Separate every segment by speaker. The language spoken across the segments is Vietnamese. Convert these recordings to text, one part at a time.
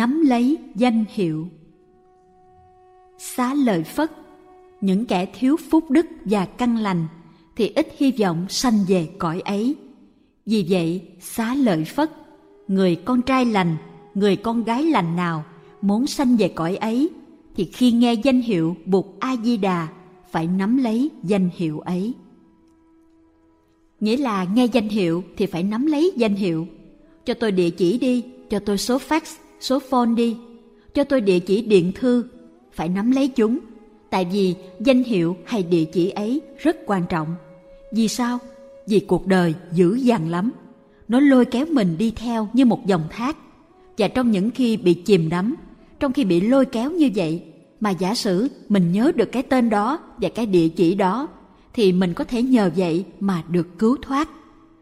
Speaker 1: nắm lấy danh hiệu xá lợi phất những kẻ thiếu phúc đức và căn lành thì ít hy vọng sanh về cõi ấy vì vậy xá lợi phất người con trai lành người con gái lành nào muốn sanh về cõi ấy thì khi nghe danh hiệu Bụt A Di Đà phải nắm lấy danh hiệu ấy. Nghĩa là nghe danh hiệu thì phải nắm lấy danh hiệu. Cho tôi địa chỉ đi, cho tôi số fax, số phone đi, cho tôi địa chỉ điện thư, phải nắm lấy chúng. Tại vì danh hiệu hay địa chỉ ấy rất quan trọng. Vì sao? Vì cuộc đời dữ dằn lắm. Nó lôi kéo mình đi theo như một dòng thác. Và trong những khi bị chìm đắm, trong khi bị lôi kéo như vậy, mà giả sử mình nhớ được cái tên đó và cái địa chỉ đó thì mình có thể nhờ vậy mà được cứu thoát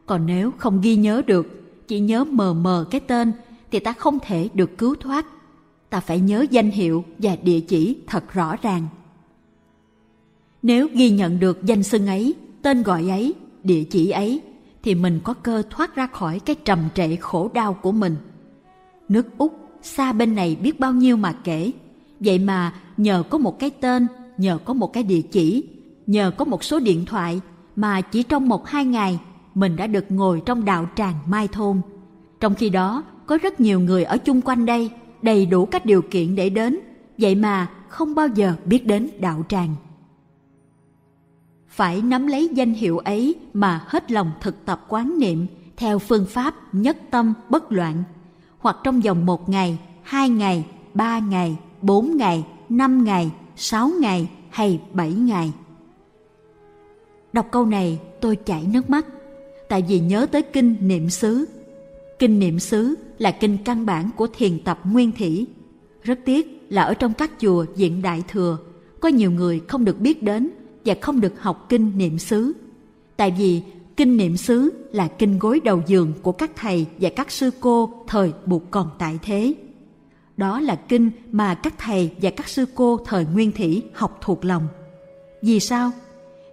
Speaker 1: còn nếu không ghi nhớ được chỉ nhớ mờ mờ cái tên thì ta không thể được cứu thoát. Ta phải nhớ danh hiệu và địa chỉ thật rõ ràng. Nếu ghi nhận được danh xưng ấy, tên gọi ấy, địa chỉ ấy, thì mình có cơ thoát ra khỏi cái trầm trệ khổ đau của mình. Nước úc, xa bên này biết bao nhiêu mà kể. Vậy mà nhờ có một cái tên, nhờ có một cái địa chỉ, nhờ có một số điện thoại, mà chỉ trong một hai ngày, mình đã được ngồi trong đạo tràng mai thôn. Trong khi đó có rất nhiều người ở chung quanh đây, đầy đủ các điều kiện để đến. Vậy mà không bao giờ biết đến đạo tràng. Phải nắm lấy danh hiệu ấy mà hết lòng thực tập quán niệm theo phương pháp nhất tâm bất loạn. Hoặc trong vòng một ngày, hai ngày, ba ngày, bốn ngày, năm ngày, sáu ngày hay bảy ngày. Đọc câu này, tôi chảy nước mắt. Tại vì nhớ tới kinh niệm xứ kinh niệm xứ là kinh căn bản của thiền tập nguyên thủy. Rất tiếc là ở trong các chùa diện đại thừa có nhiều người không được biết đến và không được học kinh niệm xứ. Tại vì kinh niệm xứ là kinh gối đầu giường của các thầy và các sư cô thời buộc còn tại thế. Đó là kinh mà các thầy và các sư cô thời nguyên thủy học thuộc lòng. Vì sao?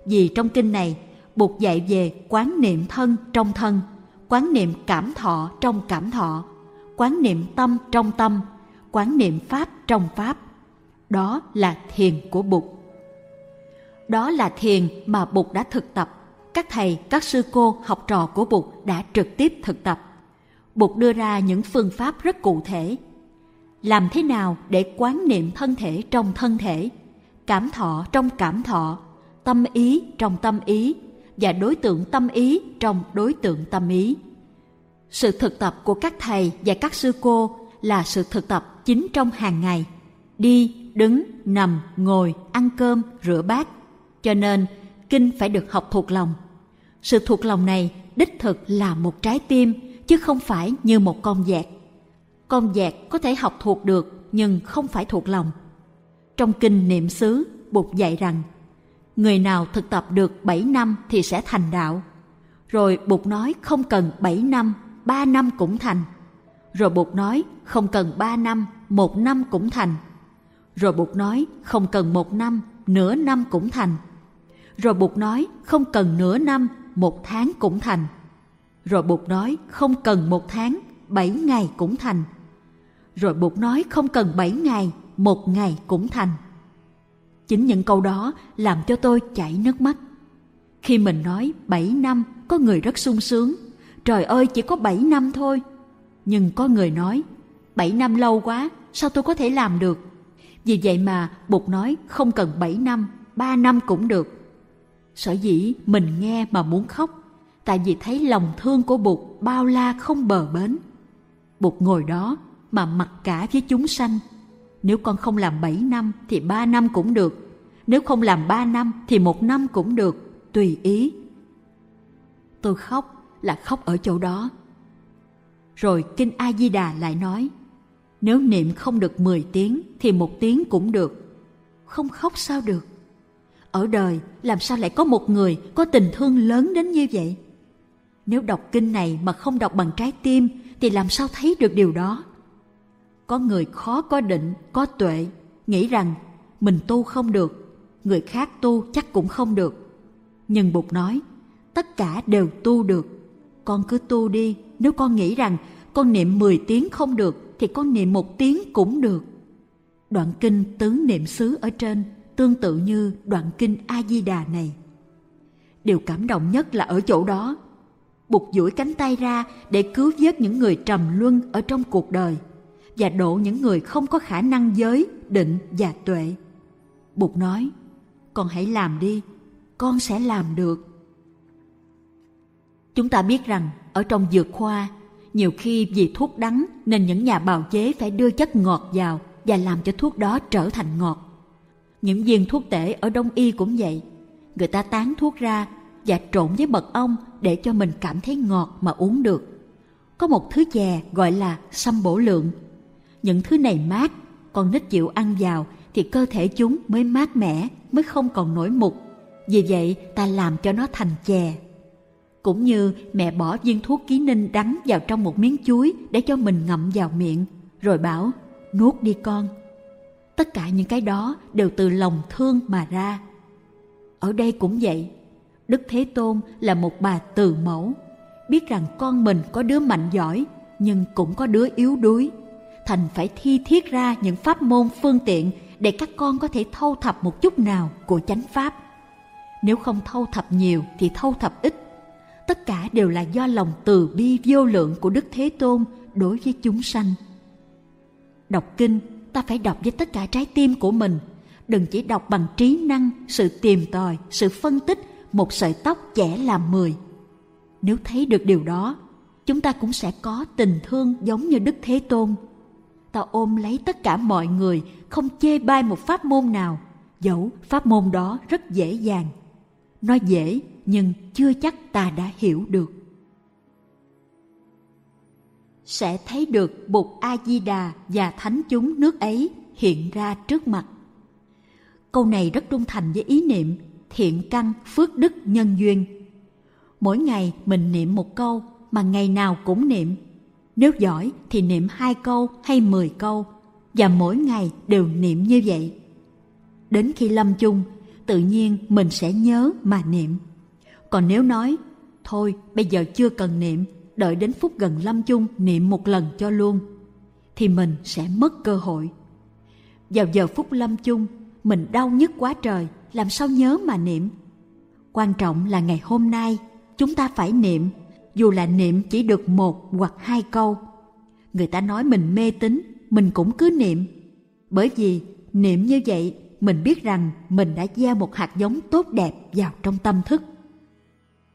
Speaker 1: Vì trong kinh này Bụt dạy về quán niệm thân trong thân, quán niệm cảm thọ trong cảm thọ, quán niệm tâm trong tâm, quán niệm pháp trong pháp. Đó là thiền của Bụt. Đó là thiền mà Bụt đã thực tập. Các thầy, các sư cô, học trò của Bụt đã trực tiếp thực tập. Bụt đưa ra những phương pháp rất cụ thể. Làm thế nào để quán niệm thân thể trong thân thể, cảm thọ trong cảm thọ, tâm ý trong tâm ý và đối tượng tâm ý trong đối tượng tâm ý. Sự thực tập của các thầy và các sư cô là sự thực tập chính trong hàng ngày. Đi, đứng, nằm, ngồi, ăn cơm, rửa bát. Cho nên, kinh phải được học thuộc lòng. Sự thuộc lòng này đích thực là một trái tim, chứ không phải như một con dẹt. Con dẹt có thể học thuộc được nhưng không phải thuộc lòng. Trong kinh niệm xứ, Bụt dạy rằng người nào thực tập được 7 năm thì sẽ thành đạo. Rồi Bụt nói không cần 7 năm, 3 năm cũng thành. Rồi Bụt nói không cần 3 năm, 1 năm cũng thành. Rồi Bụt nói không cần 1 năm, nửa năm cũng thành. Rồi Bụt nói không cần nửa năm, một tháng cũng thành. Rồi Bụt nói không cần một tháng, 7 ngày cũng thành. Rồi Bụt nói không cần 7 ngày, một ngày cũng thành Chính những câu đó làm cho tôi chảy nước mắt. Khi mình nói 7 năm có người rất sung sướng. Trời ơi chỉ có 7 năm thôi. Nhưng có người nói 7 năm lâu quá sao tôi có thể làm được. Vì vậy mà Bụt nói không cần 7 năm, 3 năm cũng được. Sở dĩ mình nghe mà muốn khóc tại vì thấy lòng thương của Bụt bao la không bờ bến. Bụt ngồi đó mà mặc cả với chúng sanh nếu con không làm 7 năm thì 3 năm cũng được. Nếu không làm 3 năm thì một năm cũng được, tùy ý. Tôi khóc là khóc ở chỗ đó. Rồi Kinh A-di-đà lại nói, nếu niệm không được 10 tiếng thì một tiếng cũng được. Không khóc sao được? Ở đời làm sao lại có một người có tình thương lớn đến như vậy? Nếu đọc kinh này mà không đọc bằng trái tim thì làm sao thấy được điều đó? Có người khó có định, có tuệ nghĩ rằng, mình tu không được người khác tu chắc cũng không được nhưng bụt nói, tất cả đều tu được con cứ tu đi nếu con nghĩ rằng con niệm 10 tiếng không được, thì con niệm một tiếng cũng được. Đoạn kinh tứ niệm xứ ở trên tương tự như đoạn kinh A Di Đà này. Điều cảm động nhất là ở chỗ đó. Bụt duỗi cánh tay ra để cứu vớt những người trầm luân ở trong cuộc đời và độ những người không có khả năng giới, định và tuệ. Bụt nói, con hãy làm đi, con sẽ làm được. Chúng ta biết rằng ở trong dược khoa, nhiều khi vì thuốc đắng nên những nhà bào chế phải đưa chất ngọt vào và làm cho thuốc đó trở thành ngọt. Những viên thuốc tể ở Đông Y cũng vậy. Người ta tán thuốc ra và trộn với mật ong để cho mình cảm thấy ngọt mà uống được. Có một thứ chè gọi là sâm bổ lượng. Những thứ này mát, con nít chịu ăn vào thì cơ thể chúng mới mát mẻ, mới không còn nổi mục. Vì vậy ta làm cho nó thành chè. Cũng như mẹ bỏ viên thuốc ký ninh đắng vào trong một miếng chuối để cho mình ngậm vào miệng, rồi bảo nuốt đi con. Tất cả những cái đó đều từ lòng thương mà ra. Ở đây cũng vậy, Đức Thế Tôn là một bà từ mẫu, biết rằng con mình có đứa mạnh giỏi nhưng cũng có đứa yếu đuối. Thành phải thi thiết ra những pháp môn phương tiện để các con có thể thâu thập một chút nào của chánh pháp. Nếu không thâu thập nhiều thì thâu thập ít. Tất cả đều là do lòng từ bi vô lượng của Đức Thế Tôn đối với chúng sanh. Đọc kinh, ta phải đọc với tất cả trái tim của mình. Đừng chỉ đọc bằng trí năng, sự tìm tòi, sự phân tích, một sợi tóc chẻ làm mười. Nếu thấy được điều đó, chúng ta cũng sẽ có tình thương giống như Đức Thế Tôn. Ta ôm lấy tất cả mọi người, không chê bai một pháp môn nào, dẫu pháp môn đó rất dễ dàng. Nó dễ nhưng chưa chắc ta đã hiểu được sẽ thấy được Bụt A Di Đà và thánh chúng nước ấy hiện ra trước mặt. Câu này rất trung thành với ý niệm thiện căn phước đức nhân duyên. Mỗi ngày mình niệm một câu mà ngày nào cũng niệm. Nếu giỏi thì niệm hai câu hay mười câu và mỗi ngày đều niệm như vậy. Đến khi lâm chung, tự nhiên mình sẽ nhớ mà niệm. Còn nếu nói, thôi bây giờ chưa cần niệm đợi đến phút gần lâm chung niệm một lần cho luôn thì mình sẽ mất cơ hội vào giờ phút lâm chung mình đau nhức quá trời làm sao nhớ mà niệm quan trọng là ngày hôm nay chúng ta phải niệm dù là niệm chỉ được một hoặc hai câu người ta nói mình mê tín mình cũng cứ niệm bởi vì niệm như vậy mình biết rằng mình đã gieo một hạt giống tốt đẹp vào trong tâm thức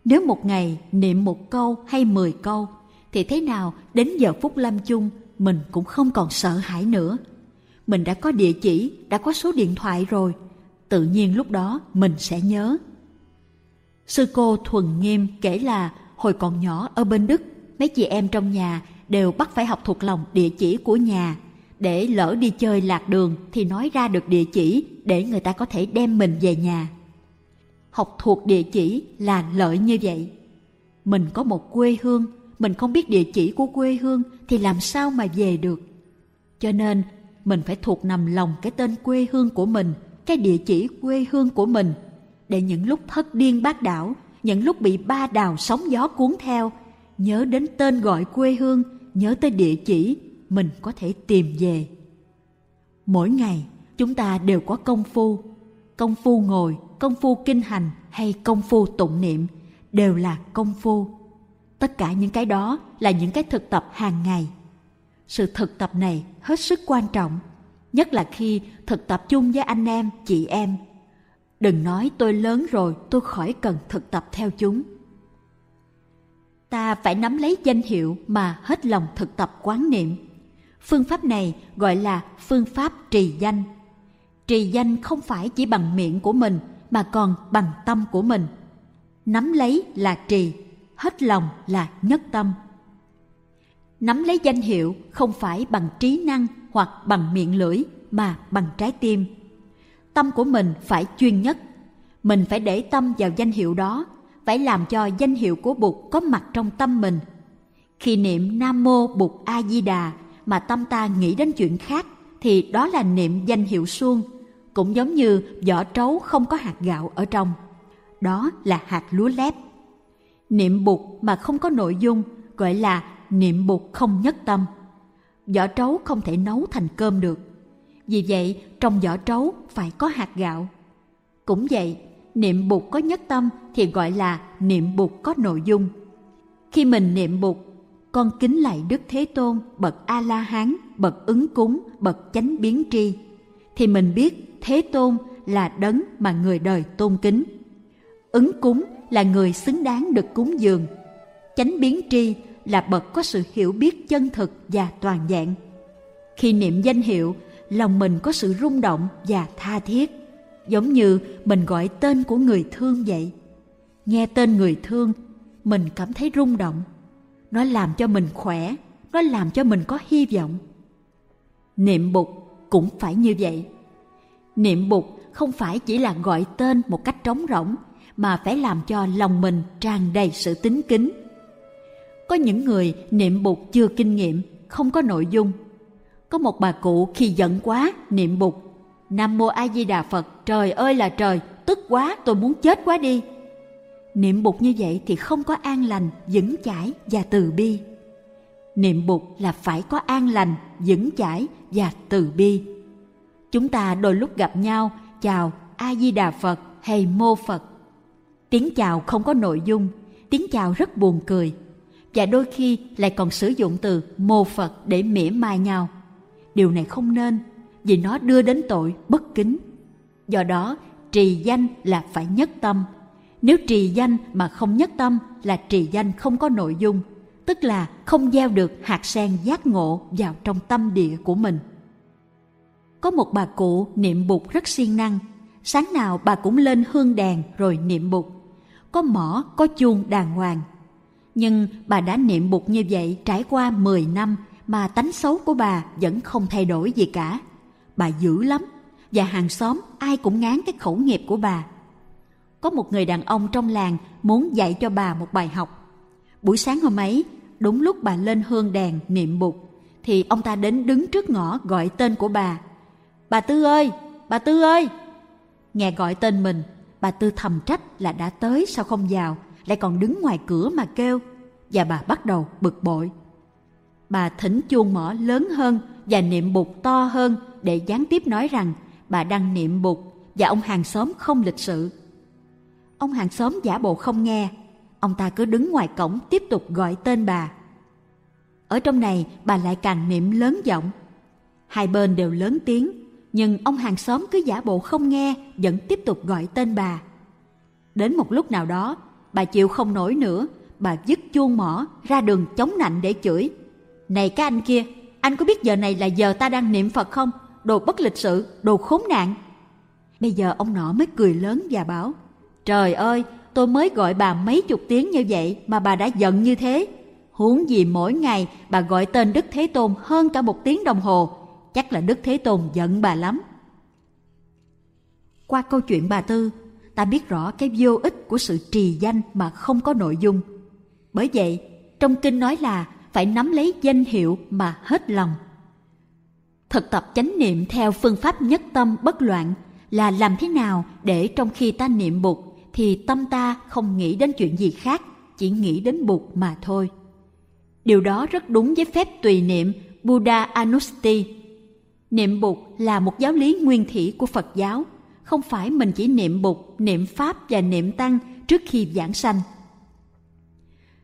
Speaker 1: nếu một ngày niệm một câu hay mười câu thì thế nào đến giờ phút lâm chung mình cũng không còn sợ hãi nữa. Mình đã có địa chỉ, đã có số điện thoại rồi, tự nhiên lúc đó mình sẽ nhớ. Sư cô Thuần Nghiêm kể là hồi còn nhỏ ở bên Đức, mấy chị em trong nhà đều bắt phải học thuộc lòng địa chỉ của nhà. Để lỡ đi chơi lạc đường thì nói ra được địa chỉ để người ta có thể đem mình về nhà. Học thuộc địa chỉ là lợi như vậy. Mình có một quê hương mình không biết địa chỉ của quê hương thì làm sao mà về được? Cho nên mình phải thuộc nằm lòng cái tên quê hương của mình cái địa chỉ quê hương của mình để những lúc thất điên bát đảo những lúc bị ba đào sóng gió cuốn theo, nhớ đến tên gọi quê hương, nhớ tới địa chỉ, mình có thể tìm về. Mỗi ngày, chúng ta đều có công phu. Công phu ngồi, công phu kinh hành hay công phu tụng niệm đều là công phu. Tất cả những cái đó là những cái thực tập hàng ngày. Sự thực tập này hết sức quan trọng, nhất là khi thực tập chung với anh em, chị em đừng nói tôi lớn rồi, tôi khỏi cần thực tập theo chúng. Ta phải nắm lấy danh hiệu mà hết lòng thực tập quán niệm. Phương pháp này gọi là phương pháp trì danh. Trì danh không phải chỉ bằng miệng của mình, mà còn bằng tâm của mình. Nắm lấy là trì, hết lòng là nhất tâm. Nắm lấy danh hiệu không phải bằng trí năng hoặc bằng miệng lưỡi, mà bằng trái tim tâm của mình phải chuyên nhất mình phải để tâm vào danh hiệu đó, phải làm cho danh hiệu của bụt có mặt trong tâm mình khi niệm nam mô bụt a di đà mà tâm ta nghĩ đến chuyện khác, thì đó là niệm danh hiệu suông, cũng giống như vỏ trấu không có hạt gạo ở trong. Đó là hạt lúa lép. Niệm bụt mà không có nội dung, gọi là niệm bụt không nhất tâm. Vỏ trấu không thể nấu thành cơm được. Vì vậy, trong vỏ trấu phải có hạt gạo. Cũng vậy, niệm bụt có nhất tâm thì gọi là niệm bụt có nội dung. Khi mình niệm bụt, con kính lạy Đức Thế Tôn, bậc A-la-hán, bậc ứng cúng, bậc chánh biến tri, thì mình biết Thế Tôn là đấng mà người đời tôn kính. Ứng cúng là người xứng đáng được cúng dường. Chánh biến tri là bậc có sự hiểu biết chân thực và toàn vẹn. Khi niệm danh hiệu, lòng mình có sự rung động và tha thiết, giống như mình gọi tên của người thương vậy. Nghe tên người thương, mình cảm thấy rung động. Nó làm cho mình khỏe, nó làm cho mình có hy vọng. Niệm bục cũng phải như vậy. Niệm bục không phải chỉ là gọi tên một cách trống rỗng mà phải làm cho lòng mình tràn đầy sự tính kính. Có những người niệm bục chưa kinh nghiệm, không có nội dung. Có một bà cụ khi giận quá niệm Bụt, Nam mô A Di Đà Phật, trời ơi là trời, tức quá, tôi muốn chết quá đi. Niệm Bụt như vậy thì không có an lành, vững chãi và từ bi. Niệm Bụt là phải có an lành, vững chãi và từ bi. Chúng ta đôi lúc gặp nhau, chào A Di Đà Phật hay mô Phật. Tiếng chào không có nội dung, tiếng chào rất buồn cười và đôi khi lại còn sử dụng từ mô Phật để mỉa mai nhau. Điều này không nên vì nó đưa đến tội bất kính. Do đó, trì danh là phải nhất tâm. Nếu trì danh mà không nhất tâm là trì danh không có nội dung, tức là không gieo được hạt sen giác ngộ vào trong tâm địa của mình. Có một bà cụ niệm bụt rất siêng năng, sáng nào bà cũng lên hương đèn rồi niệm bụt. Có mỏ, có chuông đàng hoàng. Nhưng bà đã niệm bụt như vậy trải qua 10 năm mà tánh xấu của bà vẫn không thay đổi gì cả. Bà dữ lắm và hàng xóm ai cũng ngán cái khẩu nghiệp của bà. Có một người đàn ông trong làng muốn dạy cho bà một bài học. Buổi sáng hôm ấy, đúng lúc bà lên hương đèn niệm bụt, thì ông ta đến đứng trước ngõ gọi tên của bà Bà Tư ơi, bà Tư ơi! Nghe gọi tên mình, bà Tư thầm trách là đã tới sao không vào, lại còn đứng ngoài cửa mà kêu. Và bà bắt đầu bực bội. Bà thỉnh chuông mỏ lớn hơn và niệm bụt to hơn để gián tiếp nói rằng bà đang niệm bụt và ông hàng xóm không lịch sự. Ông hàng xóm giả bộ không nghe, ông ta cứ đứng ngoài cổng tiếp tục gọi tên bà. Ở trong này bà lại càng niệm lớn giọng. Hai bên đều lớn tiếng nhưng ông hàng xóm cứ giả bộ không nghe vẫn tiếp tục gọi tên bà đến một lúc nào đó bà chịu không nổi nữa bà dứt chuông mỏ ra đường chống nạnh để chửi này các anh kia anh có biết giờ này là giờ ta đang niệm phật không đồ bất lịch sự đồ khốn nạn bây giờ ông nọ mới cười lớn và bảo trời ơi tôi mới gọi bà mấy chục tiếng như vậy mà bà đã giận như thế huống gì mỗi ngày bà gọi tên đức thế tôn hơn cả một tiếng đồng hồ chắc là Đức Thế Tôn giận bà lắm. Qua câu chuyện bà Tư, ta biết rõ cái vô ích của sự trì danh mà không có nội dung. Bởi vậy, trong kinh nói là phải nắm lấy danh hiệu mà hết lòng. Thực tập chánh niệm theo phương pháp nhất tâm bất loạn là làm thế nào để trong khi ta niệm Bụt thì tâm ta không nghĩ đến chuyện gì khác, chỉ nghĩ đến Bụt mà thôi. Điều đó rất đúng với phép tùy niệm Buddha Anusti Niệm Bụt là một giáo lý nguyên thủy của Phật giáo, không phải mình chỉ niệm Bụt, niệm Pháp và niệm Tăng trước khi giảng sanh.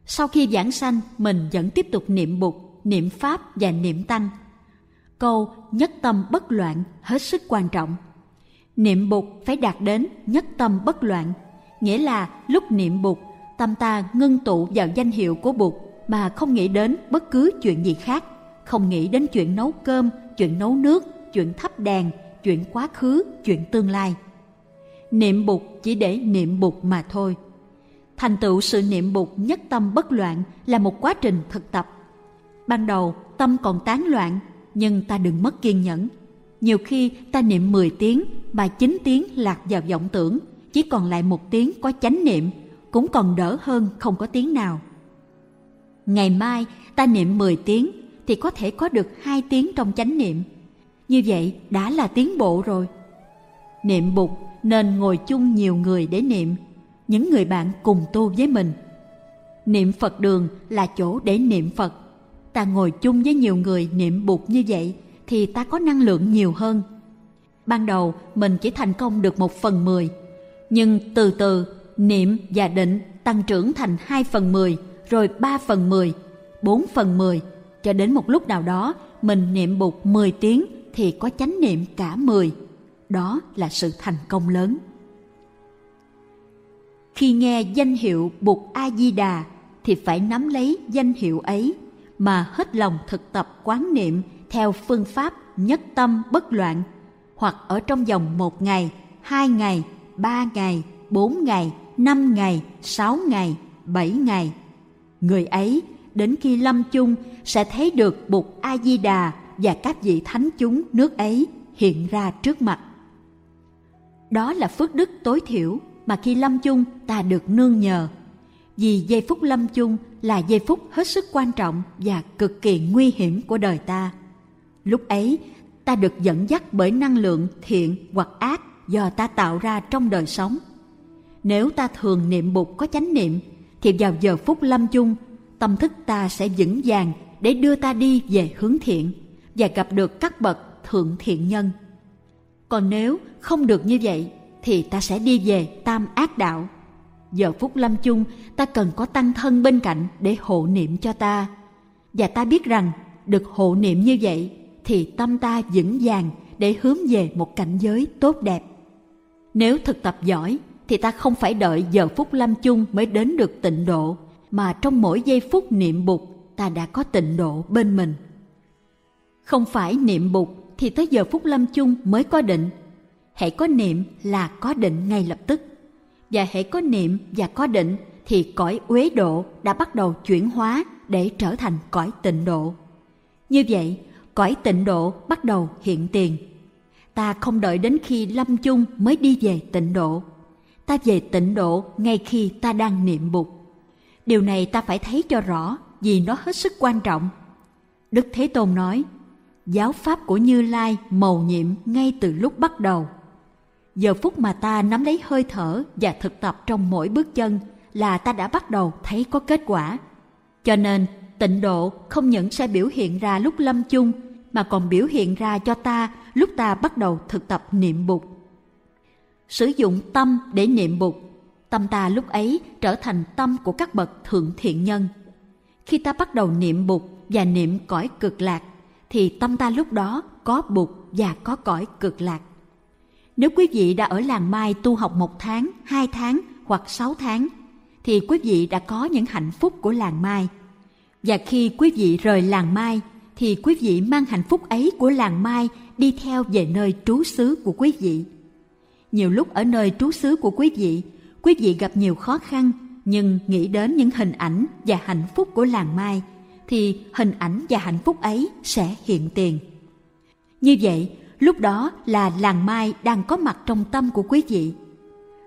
Speaker 1: Sau khi giảng sanh, mình vẫn tiếp tục niệm Bụt, niệm Pháp và niệm Tăng. Câu nhất tâm bất loạn hết sức quan trọng. Niệm Bụt phải đạt đến nhất tâm bất loạn, nghĩa là lúc niệm Bụt, tâm ta ngưng tụ vào danh hiệu của Bụt mà không nghĩ đến bất cứ chuyện gì khác, không nghĩ đến chuyện nấu cơm, chuyện nấu nước, chuyện thắp đèn, chuyện quá khứ, chuyện tương lai. Niệm Bụt chỉ để niệm Bụt mà thôi. Thành tựu sự niệm Bụt nhất tâm bất loạn là một quá trình thực tập. Ban đầu tâm còn tán loạn, nhưng ta đừng mất kiên nhẫn. Nhiều khi ta niệm 10 tiếng mà 9 tiếng lạc vào vọng tưởng, chỉ còn lại một tiếng có chánh niệm, cũng còn đỡ hơn không có tiếng nào. Ngày mai ta niệm 10 tiếng thì có thể có được hai tiếng trong chánh niệm. Như vậy đã là tiến bộ rồi. Niệm bụt nên ngồi chung nhiều người để niệm, những người bạn cùng tu với mình. Niệm Phật đường là chỗ để niệm Phật, ta ngồi chung với nhiều người niệm bụt như vậy thì ta có năng lượng nhiều hơn. Ban đầu mình chỉ thành công được một phần mười, nhưng từ từ niệm và định tăng trưởng thành hai phần mười, rồi ba phần mười, bốn phần mười, cho đến một lúc nào đó mình niệm bụt mười tiếng thì có chánh niệm cả mười. Đó là sự thành công lớn. Khi nghe danh hiệu Bụt A Di Đà thì phải nắm lấy danh hiệu ấy mà hết lòng thực tập quán niệm theo phương pháp nhất tâm bất loạn hoặc ở trong vòng một ngày, hai ngày, ba ngày, bốn ngày, năm ngày, sáu ngày, bảy ngày. Người ấy đến khi lâm chung sẽ thấy được Bụt A Di Đà và các vị thánh chúng nước ấy hiện ra trước mặt. Đó là phước đức tối thiểu mà khi lâm chung ta được nương nhờ. Vì giây phút lâm chung là giây phút hết sức quan trọng và cực kỳ nguy hiểm của đời ta. Lúc ấy, ta được dẫn dắt bởi năng lượng thiện hoặc ác do ta tạo ra trong đời sống. Nếu ta thường niệm bụt có chánh niệm, thì vào giờ phút lâm chung, tâm thức ta sẽ vững vàng để đưa ta đi về hướng thiện và gặp được các bậc thượng thiện nhân. Còn nếu không được như vậy, thì ta sẽ đi về tam ác đạo. Giờ phút lâm chung, ta cần có tăng thân bên cạnh để hộ niệm cho ta. Và ta biết rằng, được hộ niệm như vậy, thì tâm ta vững vàng để hướng về một cảnh giới tốt đẹp. Nếu thực tập giỏi, thì ta không phải đợi giờ phút lâm chung mới đến được tịnh độ, mà trong mỗi giây phút niệm bụt, ta đã có tịnh độ bên mình. Không phải niệm bụt thì tới giờ phút lâm chung mới có định, hãy có niệm là có định ngay lập tức. Và hãy có niệm và có định thì cõi uế độ đã bắt đầu chuyển hóa để trở thành cõi tịnh độ. Như vậy, cõi tịnh độ bắt đầu hiện tiền. Ta không đợi đến khi lâm chung mới đi về tịnh độ. Ta về tịnh độ ngay khi ta đang niệm bụt. Điều này ta phải thấy cho rõ vì nó hết sức quan trọng. Đức thế tôn nói, giáo pháp của như lai mầu nhiệm ngay từ lúc bắt đầu giờ phút mà ta nắm lấy hơi thở và thực tập trong mỗi bước chân là ta đã bắt đầu thấy có kết quả. Cho nên tịnh độ không những sẽ biểu hiện ra lúc lâm chung mà còn biểu hiện ra cho ta lúc ta bắt đầu thực tập niệm bục. sử dụng tâm để niệm bục, tâm ta lúc ấy trở thành tâm của các bậc thượng thiện nhân. Khi ta bắt đầu niệm bục và niệm cõi cực lạc thì tâm ta lúc đó có bục và có cõi cực lạc nếu quý vị đã ở làng Mai tu học một tháng, hai tháng hoặc sáu tháng, thì quý vị đã có những hạnh phúc của làng Mai. Và khi quý vị rời làng Mai, thì quý vị mang hạnh phúc ấy của làng Mai đi theo về nơi trú xứ của quý vị. Nhiều lúc ở nơi trú xứ của quý vị, quý vị gặp nhiều khó khăn, nhưng nghĩ đến những hình ảnh và hạnh phúc của làng Mai, thì hình ảnh và hạnh phúc ấy sẽ hiện tiền. Như vậy, lúc đó là làng mai đang có mặt trong tâm của quý vị.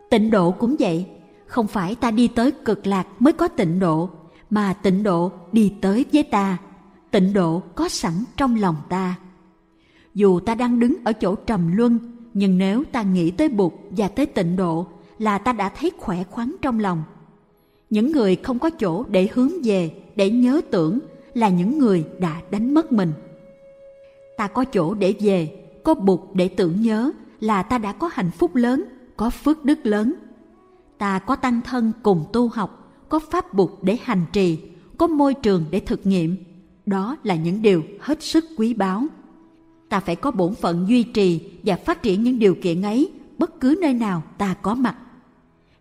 Speaker 1: Tịnh độ cũng vậy, không phải ta đi tới cực lạc mới có tịnh độ, mà tịnh độ đi tới với ta, tịnh độ có sẵn trong lòng ta. Dù ta đang đứng ở chỗ trầm luân, nhưng nếu ta nghĩ tới Bụt và tới tịnh độ là ta đã thấy khỏe khoắn trong lòng. Những người không có chỗ để hướng về, để nhớ tưởng là những người đã đánh mất mình. Ta có chỗ để về có bụt để tưởng nhớ là ta đã có hạnh phúc lớn, có phước đức lớn. Ta có tăng thân cùng tu học, có pháp bụt để hành trì, có môi trường để thực nghiệm. Đó là những điều hết sức quý báu. Ta phải có bổn phận duy trì và phát triển những điều kiện ấy bất cứ nơi nào ta có mặt.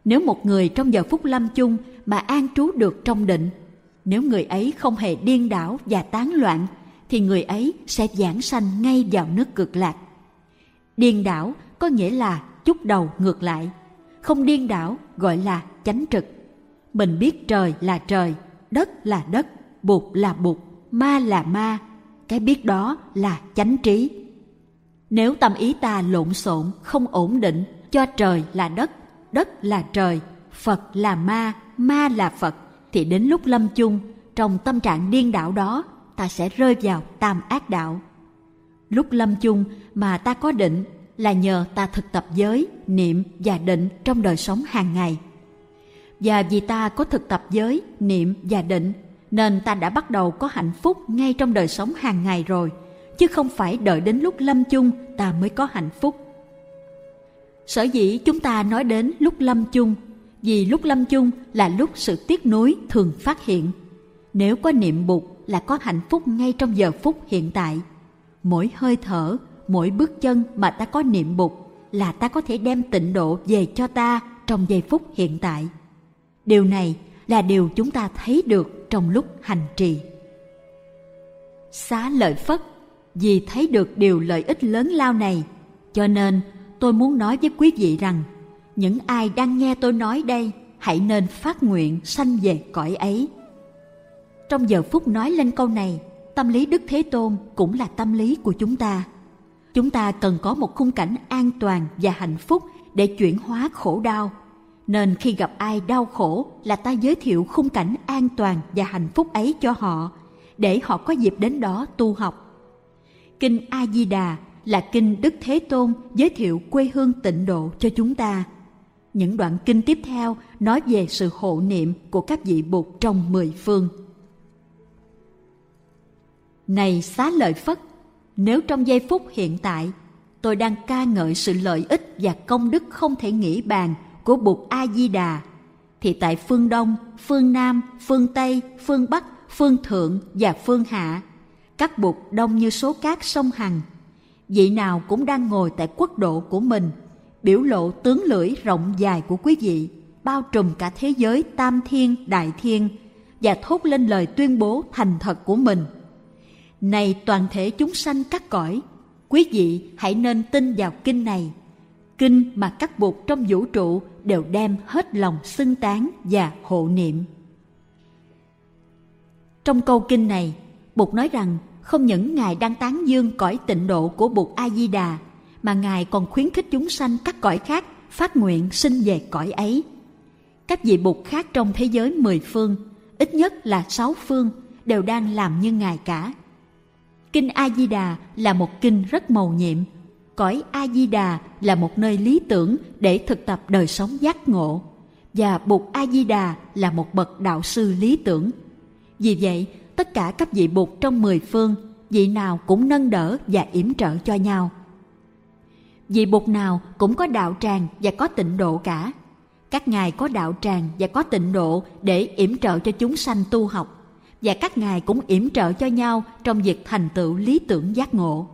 Speaker 1: Nếu một người trong giờ phút lâm chung mà an trú được trong định, nếu người ấy không hề điên đảo và tán loạn thì người ấy sẽ giảng sanh ngay vào nước cực lạc. Điên đảo có nghĩa là chút đầu ngược lại, không điên đảo gọi là chánh trực. Mình biết trời là trời, đất là đất, bụt là bụt, ma là ma, cái biết đó là chánh trí. Nếu tâm ý ta lộn xộn, không ổn định, cho trời là đất, đất là trời, Phật là ma, ma là Phật, thì đến lúc lâm chung, trong tâm trạng điên đảo đó ta sẽ rơi vào tam ác đạo. Lúc lâm chung mà ta có định là nhờ ta thực tập giới, niệm và định trong đời sống hàng ngày. Và vì ta có thực tập giới, niệm và định nên ta đã bắt đầu có hạnh phúc ngay trong đời sống hàng ngày rồi chứ không phải đợi đến lúc lâm chung ta mới có hạnh phúc sở dĩ chúng ta nói đến lúc lâm chung vì lúc lâm chung là lúc sự tiếc nuối thường phát hiện nếu có niệm bụt là có hạnh phúc ngay trong giờ phút hiện tại. Mỗi hơi thở, mỗi bước chân mà ta có niệm bục là ta có thể đem tịnh độ về cho ta trong giây phút hiện tại. Điều này là điều chúng ta thấy được trong lúc hành trì. Xá lợi phất, vì thấy được điều lợi ích lớn lao này, cho nên tôi muốn nói với quý vị rằng, những ai đang nghe tôi nói đây, hãy nên phát nguyện sanh về cõi ấy trong giờ phút nói lên câu này, tâm lý đức thế tôn cũng là tâm lý của chúng ta. Chúng ta cần có một khung cảnh an toàn và hạnh phúc để chuyển hóa khổ đau. Nên khi gặp ai đau khổ là ta giới thiệu khung cảnh an toàn và hạnh phúc ấy cho họ, để họ có dịp đến đó tu học. Kinh a di đà là kinh đức thế tôn giới thiệu quê hương tịnh độ cho chúng ta. Những đoạn kinh tiếp theo nói về sự hộ niệm của các vị bụt trong mười phương này xá lợi phất nếu trong giây phút hiện tại tôi đang ca ngợi sự lợi ích và công đức không thể nghĩ bàn của Bụt A Di Đà thì tại phương Đông, phương Nam, phương Tây, phương Bắc, phương Thượng và phương Hạ, các Bụt đông như số cát sông Hằng. Vị nào cũng đang ngồi tại quốc độ của mình, biểu lộ tướng lưỡi rộng dài của quý vị, bao trùm cả thế giới tam thiên, đại thiên và thốt lên lời tuyên bố thành thật của mình. Này toàn thể chúng sanh các cõi, quý vị hãy nên tin vào kinh này kinh mà các bụt trong vũ trụ đều đem hết lòng xưng tán và hộ niệm. Trong câu kinh này, Bụt nói rằng không những Ngài đang tán dương cõi tịnh độ của Bụt A-di-đà, mà Ngài còn khuyến khích chúng sanh các cõi khác phát nguyện sinh về cõi ấy. Các vị Bụt khác trong thế giới mười phương, ít nhất là sáu phương, đều đang làm như Ngài cả. Kinh A-di-đà là một kinh rất màu nhiệm, cõi a di đà là một nơi lý tưởng để thực tập đời sống giác ngộ. Và bụt a di đà là một bậc đạo sư lý tưởng. Vì vậy tất cả các vị bụt trong mười phương vị nào cũng nâng đỡ và yểm trợ cho nhau. Vị bụt nào cũng có đạo tràng và có tịnh độ cả. Các ngài có đạo tràng và có tịnh độ để yểm trợ cho chúng sanh tu học và các ngài cũng yểm trợ cho nhau trong việc thành tựu lý tưởng giác ngộ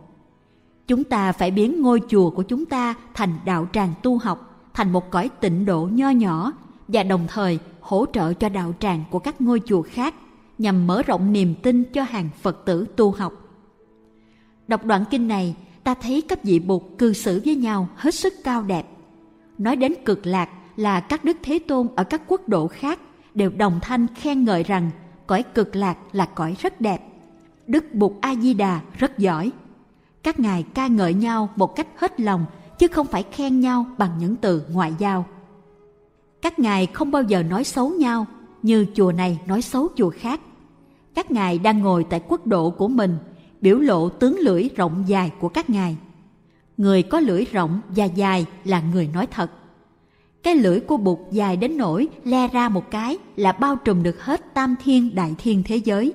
Speaker 1: Chúng ta phải biến ngôi chùa của chúng ta thành đạo tràng tu học, thành một cõi tịnh độ nho nhỏ và đồng thời hỗ trợ cho đạo tràng của các ngôi chùa khác nhằm mở rộng niềm tin cho hàng Phật tử tu học. Đọc đoạn kinh này, ta thấy các vị Bụt cư xử với nhau hết sức cao đẹp. Nói đến cực lạc là các đức thế tôn ở các quốc độ khác đều đồng thanh khen ngợi rằng cõi cực lạc là cõi rất đẹp. Đức Bụt A Di Đà rất giỏi. Các ngài ca ngợi nhau một cách hết lòng, chứ không phải khen nhau bằng những từ ngoại giao. Các ngài không bao giờ nói xấu nhau, như chùa này nói xấu chùa khác. Các ngài đang ngồi tại quốc độ của mình, biểu lộ tướng lưỡi rộng dài của các ngài. Người có lưỡi rộng và dài là người nói thật cái lưỡi của bụt dài đến nỗi le ra một cái là bao trùm được hết tam thiên, đại thiên thế giới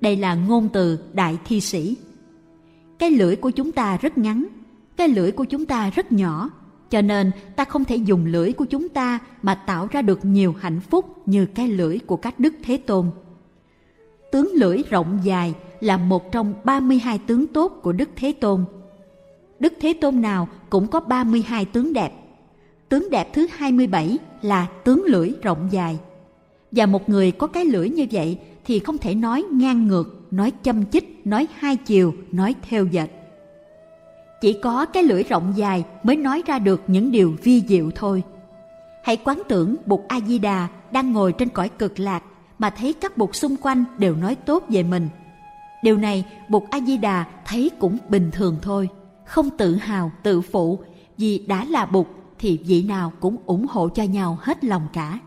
Speaker 1: đây là ngôn từ đại thi sĩ cái lưỡi của chúng ta rất ngắn, cái lưỡi của chúng ta rất nhỏ, cho nên ta không thể dùng lưỡi của chúng ta mà tạo ra được nhiều hạnh phúc như cái lưỡi của các đức thế tôn tướng lưỡi rộng dài là một trong 32 tướng tốt của Đức Thế Tôn. Đức Thế Tôn nào cũng có 32 tướng đẹp. Tướng đẹp thứ 27 là tướng lưỡi rộng dài. Và một người có cái lưỡi như vậy thì không thể nói ngang ngược nói châm chích, nói hai chiều, nói theo dệt. Chỉ có cái lưỡi rộng dài mới nói ra được những điều vi diệu thôi. Hãy quán tưởng Bụt A-di-đà đang ngồi trên cõi cực lạc mà thấy các bụt xung quanh đều nói tốt về mình. Điều này Bụt A-di-đà thấy cũng bình thường thôi, không tự hào, tự phụ, vì đã là Bụt thì vị nào cũng ủng hộ cho nhau hết lòng cả.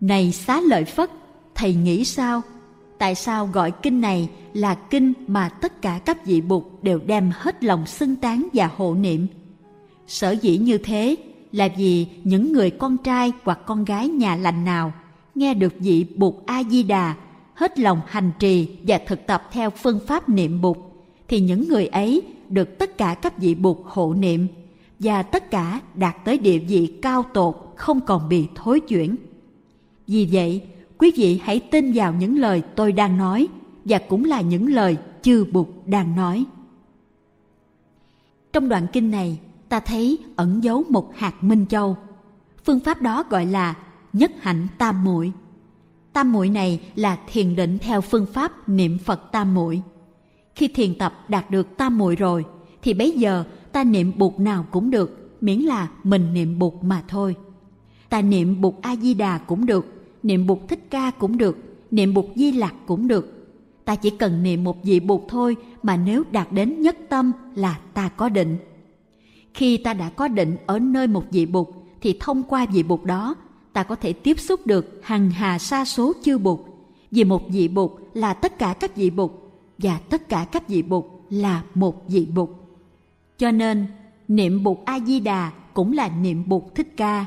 Speaker 1: Này xá lợi Phất, thầy nghĩ sao? Tại sao gọi kinh này là kinh mà tất cả các vị bụt đều đem hết lòng xưng tán và hộ niệm? Sở dĩ như thế là vì những người con trai hoặc con gái nhà lành nào nghe được vị Bụt A Di Đà hết lòng hành trì và thực tập theo phương pháp niệm Bụt thì những người ấy được tất cả các vị Bụt hộ niệm và tất cả đạt tới địa vị cao tột không còn bị thối chuyển. Vì vậy, quý vị hãy tin vào những lời tôi đang nói và cũng là những lời chư Bụt đang nói. Trong đoạn kinh này, ta thấy ẩn giấu một hạt minh châu. Phương pháp đó gọi là nhất hạnh tam muội. Tam muội này là thiền định theo phương pháp niệm Phật tam muội. Khi thiền tập đạt được tam muội rồi, thì bấy giờ ta niệm bụt nào cũng được, miễn là mình niệm bụt mà thôi. Ta niệm bụt A Di Đà cũng được, niệm bụt Thích Ca cũng được, niệm bụt Di Lặc cũng được. Ta chỉ cần niệm một vị bụt thôi mà nếu đạt đến nhất tâm là ta có định. Khi ta đã có định ở nơi một vị bụt thì thông qua vị bụt đó ta có thể tiếp xúc được hằng hà sa số chư bụt vì một vị bụt là tất cả các vị bụt và tất cả các vị bụt là một vị bụt cho nên, niệm bụt a di đà cũng là niệm bụt thích ca.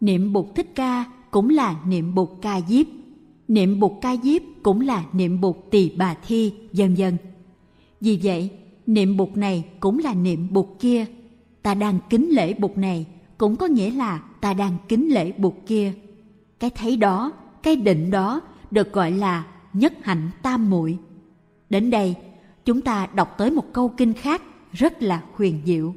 Speaker 1: Niệm bụt thích ca cũng là niệm bụt ca diếp niệm bụt ca diếp cũng là niệm bụt tỳ bà thi vân vân. Vì vậy, niệm bụt này cũng là niệm bụt kia. Ta đang kính lễ bụt này cũng có nghĩa là ta đang kính lễ bụt kia. Cái thấy đó, cái định đó được gọi là nhất hạnh tam muội. Đến đây, chúng ta đọc tới một câu kinh khác rất là huyền diệu.